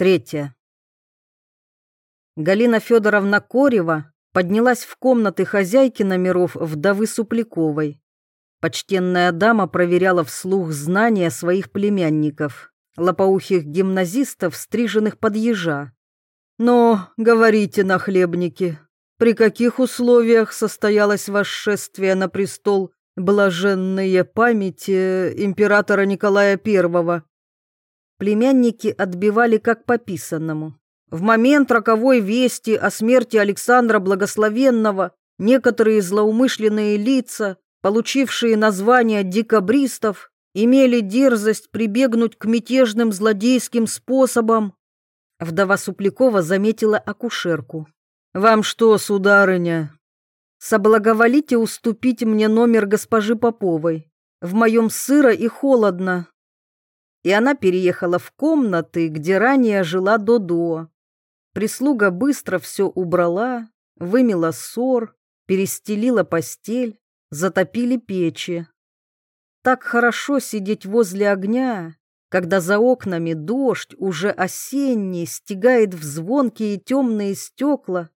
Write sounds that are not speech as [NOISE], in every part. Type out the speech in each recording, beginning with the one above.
Третье. Галина Федоровна Корева поднялась в комнаты хозяйки номеров вдовы Супляковой. Почтенная дама проверяла вслух знания своих племянников, лопоухих гимназистов, стриженных под ежа. «Но, говорите, нахлебники, при каких условиях состоялось восшествие на престол блаженные памяти императора Николая I?» Племянники отбивали как по писанному. В момент роковой вести о смерти Александра Благословенного некоторые злоумышленные лица, получившие название декабристов, имели дерзость прибегнуть к мятежным злодейским способам. Вдова Суплякова заметила акушерку. «Вам что, сударыня?» «Соблаговолите уступить мне номер госпожи Поповой. В моем сыро и холодно, и она переехала в комнаты, где ранее жила Додо. Прислуга быстро все убрала, вымела ссор, перестелила постель, затопили печи. Так хорошо сидеть возле огня, когда за окнами дождь, уже осенний, стегает в звонкие темные стекла.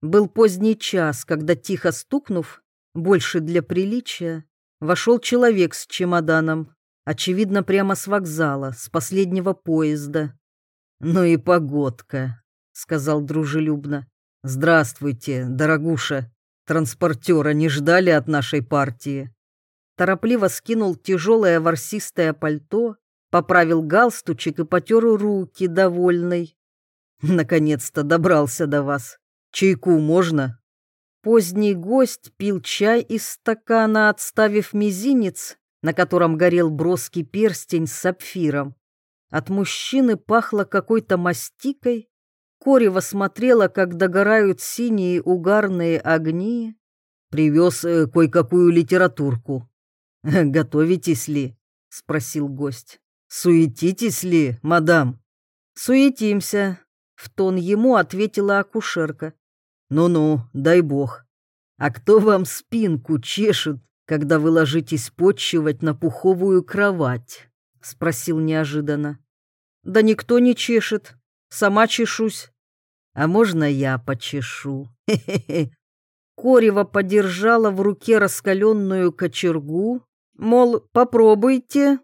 Был поздний час, когда, тихо стукнув, больше для приличия, вошел человек с чемоданом. Очевидно, прямо с вокзала, с последнего поезда. «Ну и погодка», — сказал дружелюбно. «Здравствуйте, дорогуша. Транспортера не ждали от нашей партии?» Торопливо скинул тяжелое ворсистое пальто, поправил галстучек и потер руки, довольный. «Наконец-то добрался до вас. Чайку можно?» Поздний гость пил чай из стакана, отставив мизинец на котором горел броский перстень с сапфиром. От мужчины пахло какой-то мастикой. Корева смотрела, как догорают синие угарные огни. Привез э, кое-какую литературку. «Готовитесь ли?» — спросил гость. «Суетитесь ли, мадам?» «Суетимся», — в тон ему ответила акушерка. «Ну-ну, дай бог. А кто вам спинку чешет когда вы ложитесь почивать на пуховую кровать?» — спросил неожиданно. «Да никто не чешет. Сама чешусь». «А можно я почешу?» Корева подержала в руке раскаленную кочергу, мол, попробуйте.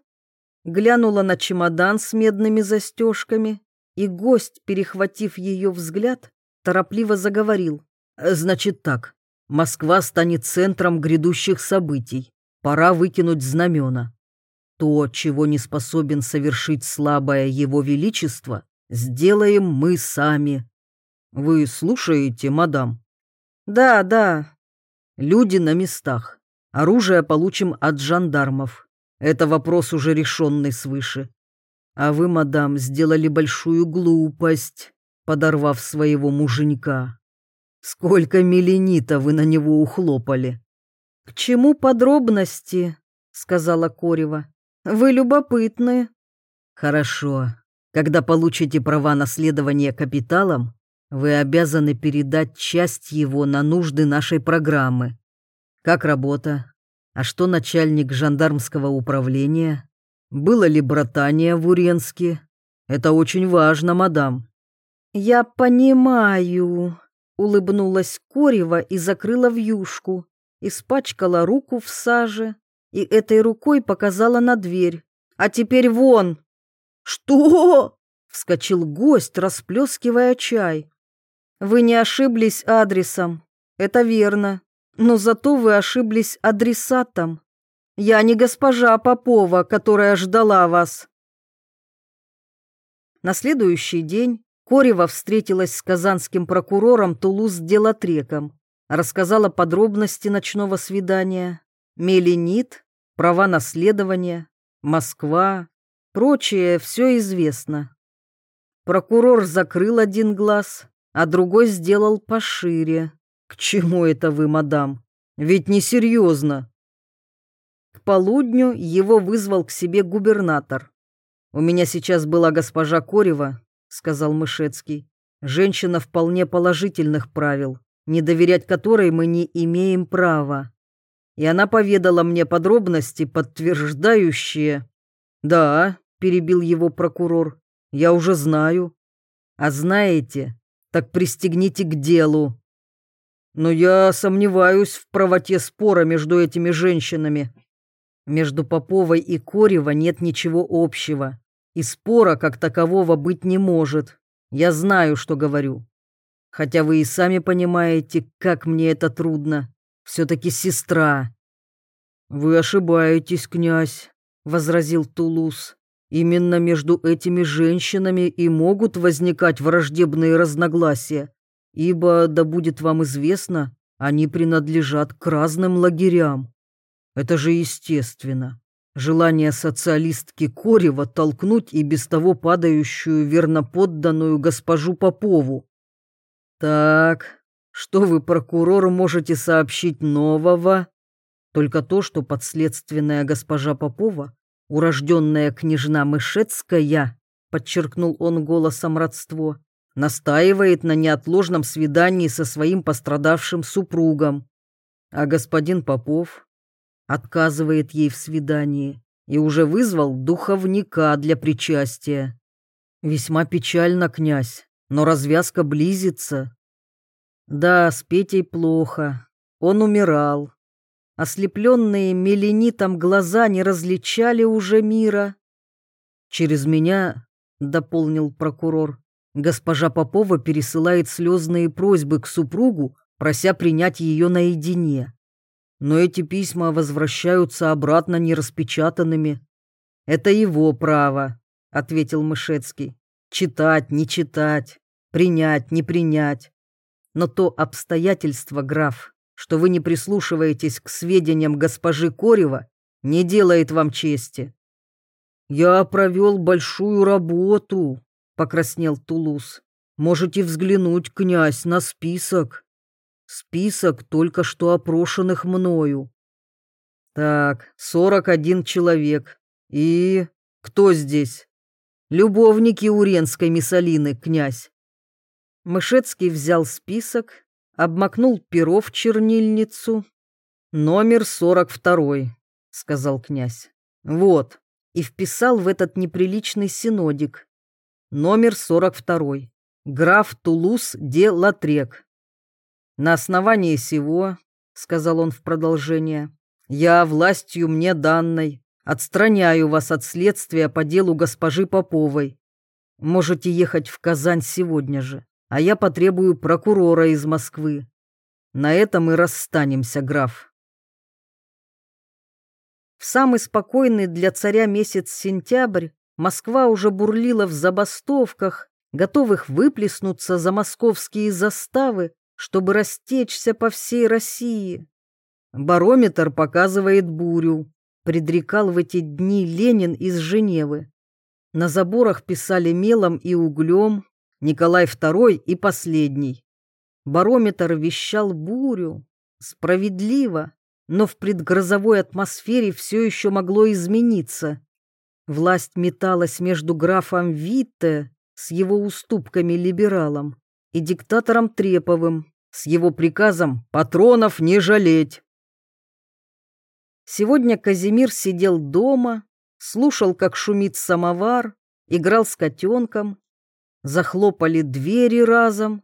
Глянула на чемодан с медными застежками, и гость, перехватив ее взгляд, торопливо заговорил. «Значит так, Москва станет центром грядущих событий. Пора выкинуть знамена. То, чего не способен совершить слабое его величество, сделаем мы сами. Вы слушаете, мадам? Да, да. Люди на местах. Оружие получим от жандармов. Это вопрос уже решенный свыше. А вы, мадам, сделали большую глупость, подорвав своего муженька. Сколько меленита вы на него ухлопали. К чему подробности? сказала Корева. Вы любопытны. Хорошо. Когда получите права наследования капиталом, вы обязаны передать часть его на нужды нашей программы. Как работа? А что начальник жандармского управления? Было ли братание в Уренске? Это очень важно, мадам. Я понимаю, Улыбнулась Корева и закрыла вьюшку, испачкала руку в саже и этой рукой показала на дверь. «А теперь вон!» «Что?» — вскочил гость, расплескивая чай. «Вы не ошиблись адресом, это верно, но зато вы ошиблись адресатом. Я не госпожа Попова, которая ждала вас». На следующий день Корева встретилась с казанским прокурором Тулуз-Делатреком, рассказала подробности ночного свидания, меленит, права наследования, Москва, прочее все известно. Прокурор закрыл один глаз, а другой сделал пошире. К чему это вы, мадам? Ведь несерьезно. К полудню его вызвал к себе губернатор. У меня сейчас была госпожа Корева, сказал Мышецкий. Женщина вполне положительных правил, не доверять которой мы не имеем права. И она поведала мне подробности, подтверждающие... Да, перебил его прокурор, Я уже знаю. А знаете, так пристегните к делу. Но я сомневаюсь в правоте спора между этими женщинами. Между Поповой и Корева нет ничего общего, и спора как такового быть не может. Я знаю, что говорю. Хотя вы и сами понимаете, как мне это трудно. Все-таки сестра. Вы ошибаетесь, князь, возразил Тулус. Именно между этими женщинами и могут возникать враждебные разногласия, ибо, да будет вам известно, они принадлежат к разным лагерям. Это же естественно. Желание социалистки Корева толкнуть и без того падающую верноподданную госпожу Попову. Так, что вы, прокурор, можете сообщить нового? Только то, что подследственная госпожа Попова, урожденная княжна Мышецкая, подчеркнул он голосом родство, настаивает на неотложном свидании со своим пострадавшим супругом. А господин Попов отказывает ей в свидании и уже вызвал духовника для причастия. Весьма печально, князь, но развязка близится. Да, с Петей плохо. Он умирал. Ослепленные меленитом глаза не различали уже мира. Через меня, дополнил прокурор, госпожа Попова пересылает слезные просьбы к супругу, прося принять ее наедине но эти письма возвращаются обратно нераспечатанными. Это его право, ответил Мышецкий. Читать, не читать, принять, не принять. Но то обстоятельство, граф, что вы не прислушиваетесь к сведениям госпожи Корева, не делает вам чести. Я провел большую работу, покраснел Тулус. Можете взглянуть, князь, на список. Список только что опрошенных мною. Так, сорок один человек. И кто здесь? Любовники Уренской Миссалины, князь. Мышецкий взял список, обмакнул перо в чернильницу. Номер сорок второй, сказал князь. Вот, и вписал в этот неприличный синодик. Номер сорок второй. Граф Тулус де Латрек. На основании сего, сказал он в продолжение, я властью мне данной отстраняю вас от следствия по делу госпожи Поповой. Можете ехать в Казань сегодня же, а я потребую прокурора из Москвы. На этом и расстанемся, граф. В самый спокойный для царя месяц сентябрь Москва уже бурлила в забастовках, готовых выплеснуться за московские заставы чтобы растечься по всей России. Барометр показывает бурю, предрекал в эти дни Ленин из Женевы. На заборах писали мелом и углем Николай II и последний. Барометр вещал бурю, справедливо, но в предгрозовой атмосфере все еще могло измениться. Власть металась между графом Витте с его уступками-либералом и диктатором Треповым, с его приказом патронов не жалеть. Сегодня Казимир сидел дома, слушал, как шумит самовар, играл с котенком. Захлопали двери разом.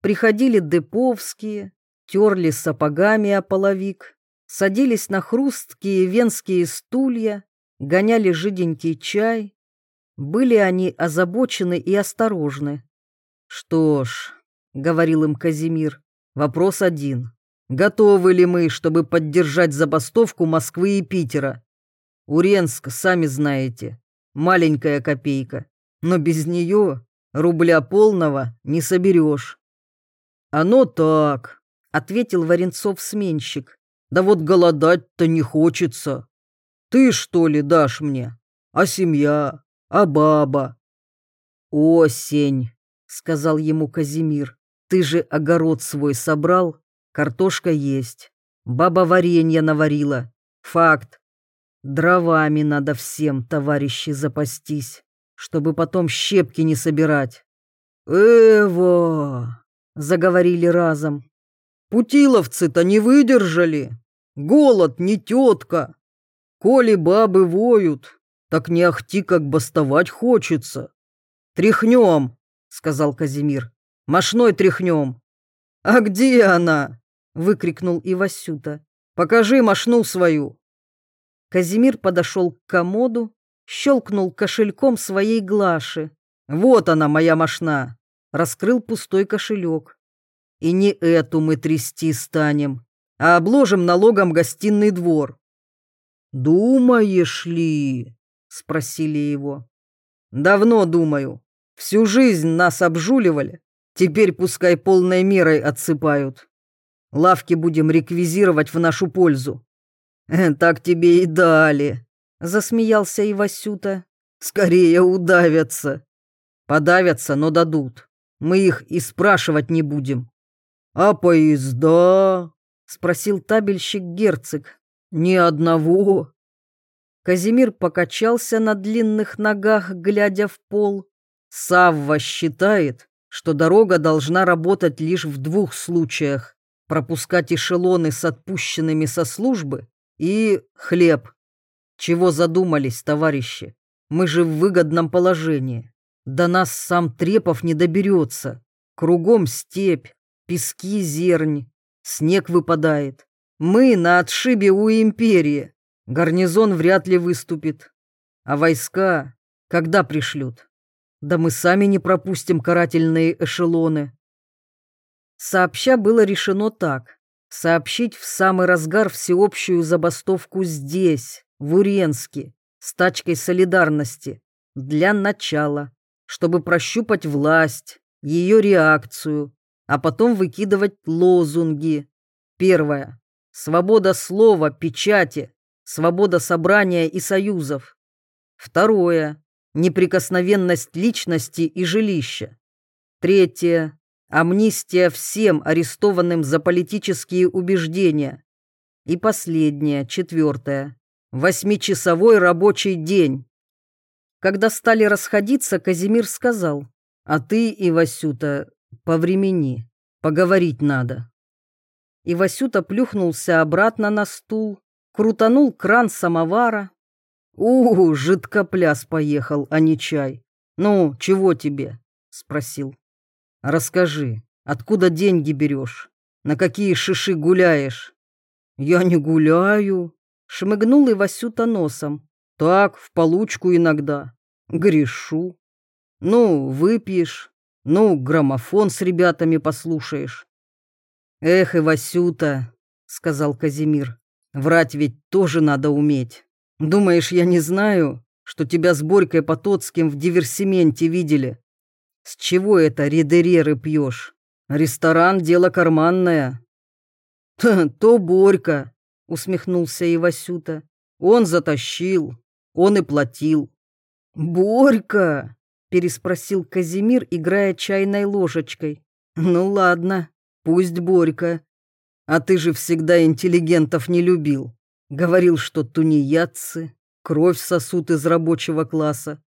Приходили деповские, терли сапогами о половик, садились на хрусткие венские стулья, гоняли жиденький чай. Были они озабочены и осторожны. Что ж, — говорил им Казимир. «Вопрос один. Готовы ли мы, чтобы поддержать забастовку Москвы и Питера? Уренск, сами знаете, маленькая копейка, но без нее рубля полного не соберешь». «Оно так», — ответил Варенцов-сменщик. «Да вот голодать-то не хочется. Ты, что ли, дашь мне? А семья? А баба?» «Осень», — сказал ему Казимир. Ты же огород свой собрал, картошка есть, баба варенье наварила. Факт. Дровами надо всем, товарищи, запастись, чтобы потом щепки не собирать. «Эво!» — заговорили разом. «Путиловцы-то не выдержали. Голод не тетка. Коли бабы воют, так не ахти, как бастовать хочется. «Тряхнем», — сказал Казимир. «Мошной тряхнем». «А где она?» — выкрикнул Ивасюта. «Покажи мошну свою». Казимир подошел к комоду, щелкнул кошельком своей Глаши. «Вот она, моя мошна!» Раскрыл пустой кошелек. «И не эту мы трясти станем, а обложим налогом гостиный двор». «Думаешь ли?» — спросили его. «Давно думаю. Всю жизнь нас обжуливали. Теперь пускай полной мерой отсыпают. Лавки будем реквизировать в нашу пользу». «Э, «Так тебе и дали», — засмеялся Ивасюта. «Скорее удавятся». «Подавятся, но дадут. Мы их и спрашивать не будем». «А поезда?» — спросил табельщик герцог. «Ни одного». Казимир покачался на длинных ногах, глядя в пол. Савва считает, что дорога должна работать лишь в двух случаях – пропускать эшелоны с отпущенными со службы и хлеб. Чего задумались, товарищи? Мы же в выгодном положении. До нас сам Трепов не доберется. Кругом степь, пески зернь, снег выпадает. Мы на отшибе у империи. Гарнизон вряд ли выступит. А войска когда пришлют? Да мы сами не пропустим карательные эшелоны. Сообща было решено так. Сообщить в самый разгар всеобщую забастовку здесь, в Уренске, с тачкой солидарности, для начала, чтобы прощупать власть, ее реакцию, а потом выкидывать лозунги. Первое. Свобода слова, печати, свобода собрания и союзов. Второе. Неприкосновенность личности и жилища. Третье. Амнистия всем арестованным за политические убеждения. И последнее, четвертое. Восьмичасовой рабочий день. Когда стали расходиться, Казимир сказал, «А ты, Ивасюта, повремени, поговорить надо». Ивасюта плюхнулся обратно на стул, крутанул кран самовара. «У, жидкопляс поехал, а не чай. Ну, чего тебе?» — спросил. «Расскажи, откуда деньги берешь? На какие шиши гуляешь?» «Я не гуляю», Шмыгнул и Васюта носом. Так, в получку иногда. Грешу. Ну, выпьешь. Ну, граммофон с ребятами послушаешь. Эх, и Васюта, сказал Казимир. Врать ведь тоже надо уметь. Думаешь, я не знаю, что тебя с Борькой Потоцким в диверсименте видели? С чего это редереры пьешь? Ресторан — дело карманное. [LAUGHS] То, то Борька, усмехнулся Ивасюта. Он затащил, он и платил. Борька, переспросил Казимир, играя чайной ложечкой. Ну ладно, пусть Борька. А ты же всегда интеллигентов не любил. Говорил, что тунеядцы, кровь сосут из рабочего класса.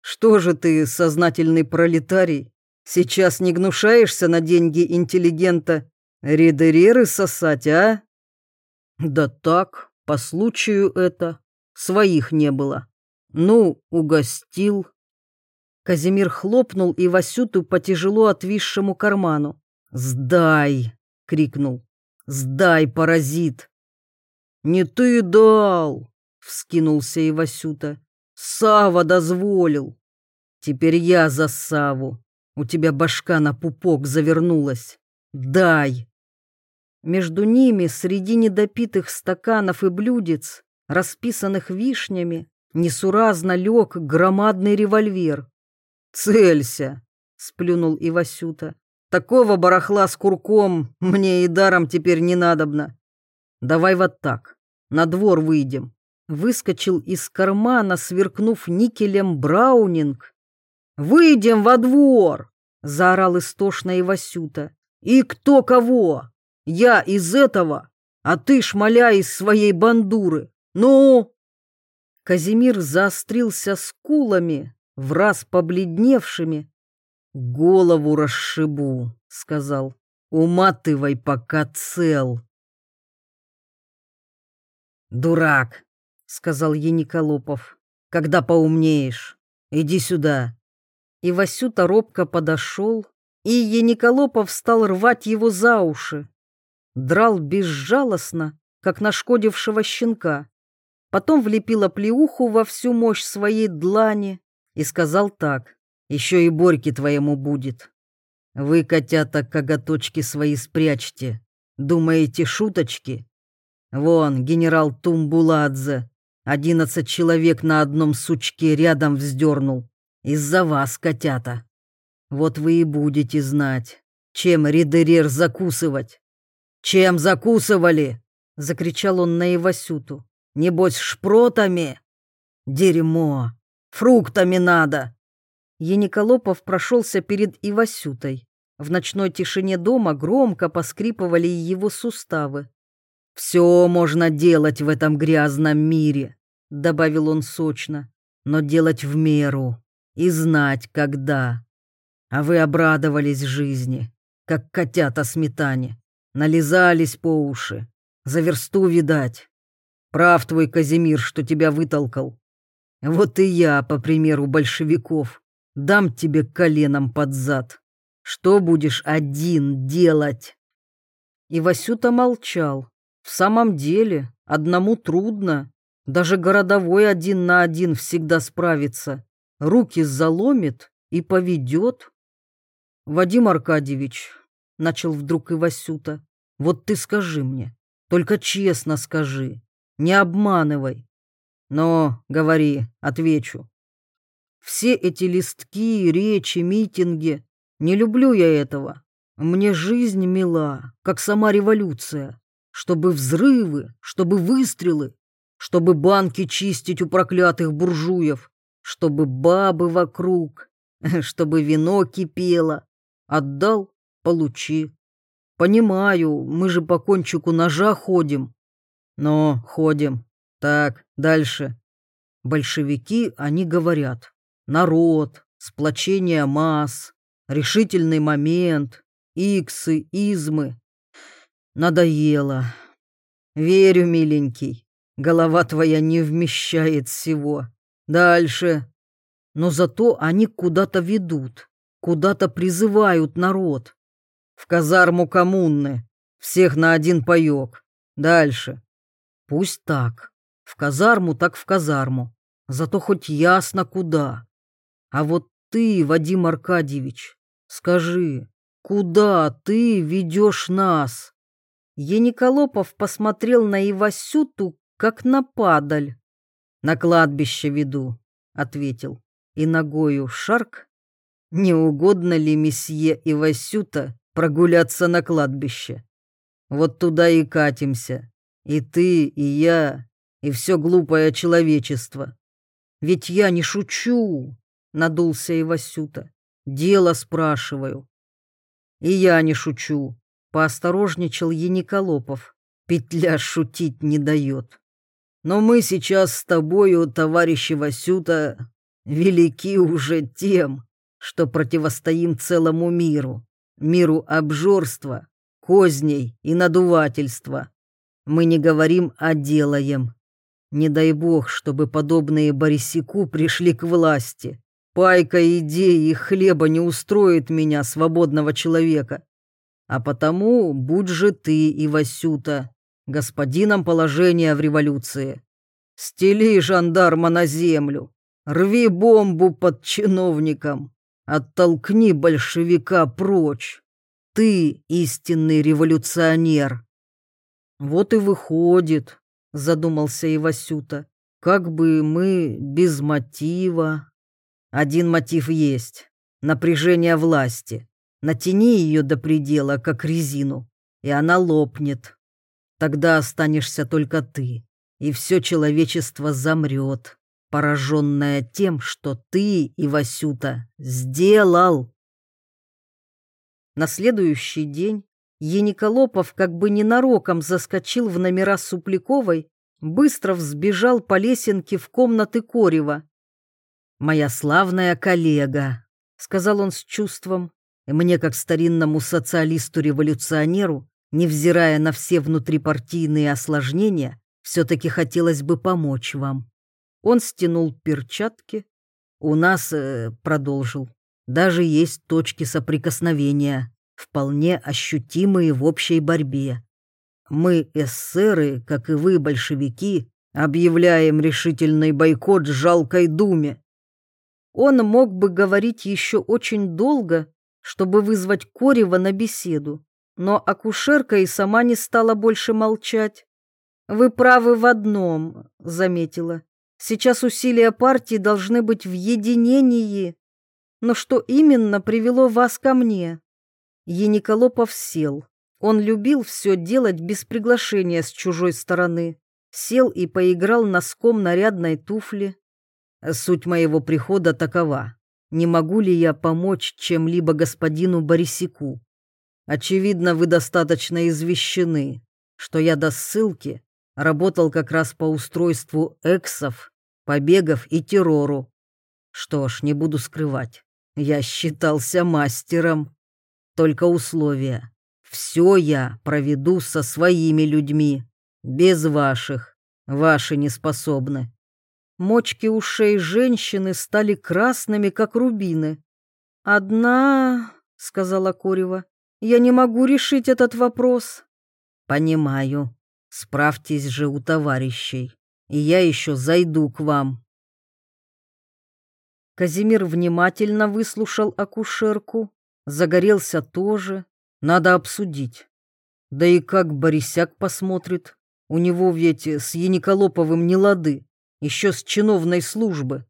Что же ты, сознательный пролетарий, сейчас не гнушаешься на деньги интеллигента редереры сосать, а? Да так, по случаю это. Своих не было. Ну, угостил. Казимир хлопнул и Васюту по тяжело отвисшему карману. «Сдай!» — крикнул. «Сдай, паразит!» «Не ты дал!» — вскинулся и Васюта. «Сава дозволил!» «Теперь я за Саву. У тебя башка на пупок завернулась. Дай!» Между ними, среди недопитых стаканов и блюдец, расписанных вишнями, несуразно лег громадный револьвер. «Целься!» — сплюнул Ивасюта. «Такого барахла с курком мне и даром теперь не надобно. Давай вот так, на двор выйдем». Выскочил из кармана, сверкнув никелем Браунинг. «Выйдем во двор!» — заорал истошно Ивасюта. «И кто кого?» Я из этого, а ты шмаля из своей бандуры. Ну!» Казимир заострился скулами, в раз побледневшими. «Голову расшибу», — сказал. «Уматывай, пока цел». «Дурак», — сказал Ениколопов. «Когда поумнеешь, иди сюда». И Васюта робко подошел, и Ениколопов стал рвать его за уши. Драл безжалостно, как нашкодившего щенка. Потом влепил оплеуху во всю мощь своей длани и сказал так, «Еще и Борьке твоему будет. Вы, котята, коготочки свои спрячьте. Думаете, шуточки? Вон, генерал Тумбуладзе, одиннадцать человек на одном сучке рядом вздернул. Из-за вас, котята. Вот вы и будете знать, чем Ридерер закусывать. Чем закусывали? Закричал он на Ивасюту. Небось, шпротами? Дерьмо! Фруктами надо! Ениколопов прошелся перед Ивасютой. В ночной тишине дома громко поскрипывали его суставы. «Все можно делать в этом грязном мире», — добавил он сочно, — «но делать в меру и знать, когда. А вы обрадовались жизни, как котята сметане, нализались по уши, за версту видать. Прав твой Казимир, что тебя вытолкал. Вот и я, по примеру большевиков, дам тебе коленом под зад. Что будешь один делать?» И Васюта молчал. В самом деле, одному трудно. Даже городовой один на один всегда справится. Руки заломит и поведет. «Вадим Аркадьевич», — начал вдруг Ивасюта, — «вот ты скажи мне, только честно скажи, не обманывай. Но, говори, отвечу. Все эти листки, речи, митинги, не люблю я этого. Мне жизнь мила, как сама революция. Чтобы взрывы, чтобы выстрелы, чтобы банки чистить у проклятых буржуев, чтобы бабы вокруг, [LAUGHS] чтобы вино кипело. Отдал — получи. Понимаю, мы же по кончику ножа ходим. Но ходим. Так, дальше. Большевики, они говорят. Народ, сплочение масс, решительный момент, иксы, измы. Надоело. Верю, миленький, голова твоя не вмещает всего. Дальше. Но зато они куда-то ведут, куда-то призывают народ. В казарму коммуны, всех на один паёк. Дальше. Пусть так. В казарму так в казарму. Зато хоть ясно куда. А вот ты, Вадим Аркадьевич, скажи, куда ты ведешь нас? Ениколопов посмотрел на Ивасюту, как на падаль. На кладбище веду, ответил. И ногою шарк. Не угодно ли месье Ивасюта прогуляться на кладбище? Вот туда и катимся. И ты, и я, и все глупое человечество. Ведь я не шучу надулся Ивасюта. Дело спрашиваю. И я не шучу, поосторожничал Ениколопов. Петля шутить не дает. Но мы сейчас с тобою, товарищ Васюта, велики уже тем, что противостоим целому миру, миру обжорства, козней и надувательства. Мы не говорим, а делаем. Не дай бог, чтобы подобные Борисику пришли к власти. Пайка идей и хлеба не устроит меня, свободного человека. А потому будь же ты и Васюта господином положения в революции. Стели жандарма на землю, рви бомбу под чиновником, оттолкни большевика прочь. Ты истинный революционер. Вот и выходит, задумался Ивасюта, как бы мы без мотива один мотив есть — напряжение власти. Натяни ее до предела, как резину, и она лопнет. Тогда останешься только ты, и все человечество замрет, пораженное тем, что ты, Ивасюта, сделал. На следующий день Ениколопов как бы ненароком заскочил в номера Супляковой, быстро взбежал по лесенке в комнаты Корева «Моя славная коллега», — сказал он с чувством, и мне, как старинному социалисту-революционеру, невзирая на все внутрипартийные осложнения, все-таки хотелось бы помочь вам. Он стянул перчатки. «У нас», э, — продолжил, Даже есть точки соприкосновения, вполне ощутимые в общей борьбе. Мы, эсеры, как и вы, большевики, объявляем решительный бойкот жалкой думе. Он мог бы говорить еще очень долго, чтобы вызвать Корева на беседу, но акушерка и сама не стала больше молчать. «Вы правы в одном», — заметила. «Сейчас усилия партии должны быть в единении. Но что именно привело вас ко мне?» Ениколопов сел. Он любил все делать без приглашения с чужой стороны. Сел и поиграл носком нарядной туфли. Суть моего прихода такова. Не могу ли я помочь чем-либо господину Борисику? Очевидно, вы достаточно извещены, что я до ссылки работал как раз по устройству эксов, побегов и террору. Что ж, не буду скрывать, я считался мастером. Только условия. Все я проведу со своими людьми, без ваших. Ваши не способны. Мочки ушей женщины стали красными, как рубины. «Одна...» — сказала Корева. «Я не могу решить этот вопрос». «Понимаю. Справьтесь же у товарищей, и я еще зайду к вам». Казимир внимательно выслушал акушерку. Загорелся тоже. Надо обсудить. Да и как Борисяк посмотрит. У него ведь с Яниколоповым не лады еще с чиновной службы.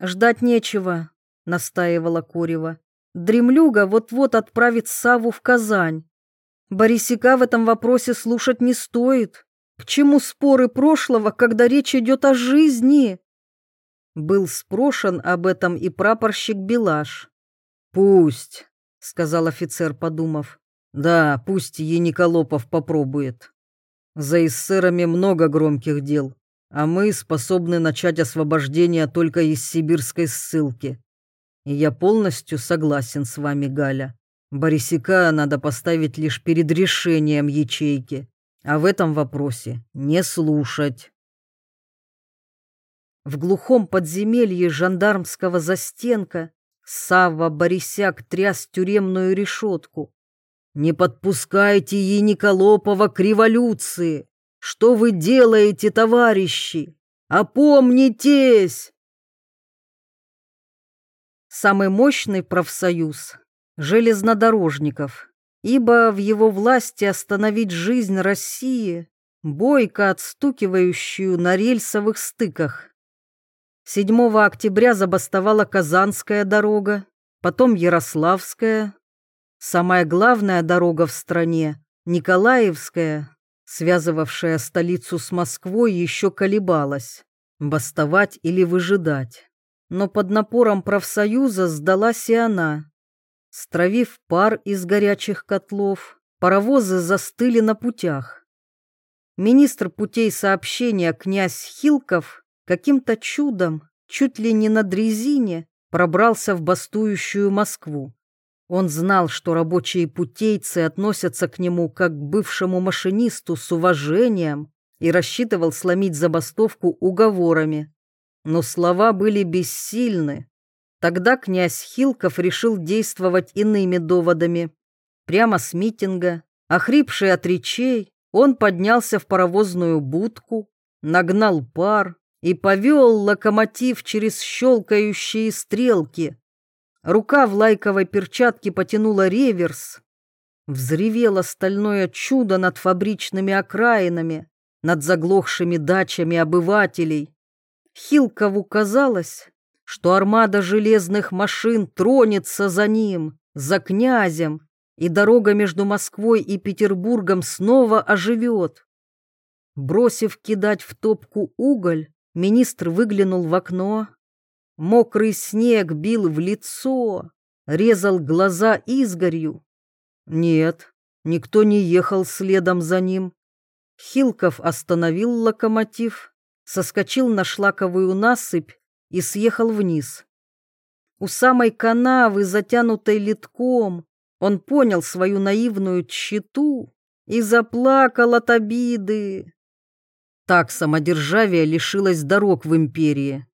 «Ждать нечего», — настаивала Корева. «Дремлюга вот-вот отправит Саву в Казань. Борисика в этом вопросе слушать не стоит. К чему споры прошлого, когда речь идет о жизни?» Был спрошен об этом и прапорщик Белаш. «Пусть», — сказал офицер, подумав. «Да, пусть Ениколопов попробует. За эсерами много громких дел а мы способны начать освобождение только из сибирской ссылки. И я полностью согласен с вами, Галя. Борисика надо поставить лишь перед решением ячейки, а в этом вопросе не слушать. В глухом подземелье жандармского застенка Савва Борисяк тряс тюремную решетку. «Не подпускайте Ениколопова к революции! Что вы делаете, товарищи? Опомнитесь! Самый мощный профсоюз – железнодорожников, ибо в его власти остановить жизнь России, бойко отстукивающую на рельсовых стыках. 7 октября забастовала Казанская дорога, потом Ярославская. Самая главная дорога в стране – Николаевская, связывавшая столицу с Москвой, еще колебалась, бастовать или выжидать. Но под напором профсоюза сдалась и она. Стравив пар из горячих котлов, паровозы застыли на путях. Министр путей сообщения князь Хилков каким-то чудом, чуть ли не на дрезине, пробрался в бастующую Москву. Он знал, что рабочие путейцы относятся к нему как к бывшему машинисту с уважением и рассчитывал сломить забастовку уговорами. Но слова были бессильны. Тогда князь Хилков решил действовать иными доводами. Прямо с митинга, охрипший от речей, он поднялся в паровозную будку, нагнал пар и повел локомотив через щелкающие стрелки, Рука в лайковой перчатке потянула реверс. Взревело стальное чудо над фабричными окраинами, над заглохшими дачами обывателей. Хилкову казалось, что армада железных машин тронется за ним, за князем, и дорога между Москвой и Петербургом снова оживет. Бросив кидать в топку уголь, министр выглянул в окно Мокрый снег бил в лицо, резал глаза изгорью. Нет, никто не ехал следом за ним. Хилков остановил локомотив, соскочил на шлаковую насыпь и съехал вниз. У самой канавы, затянутой литком, он понял свою наивную тщету и заплакал от обиды. Так самодержавие лишилось дорог в империи.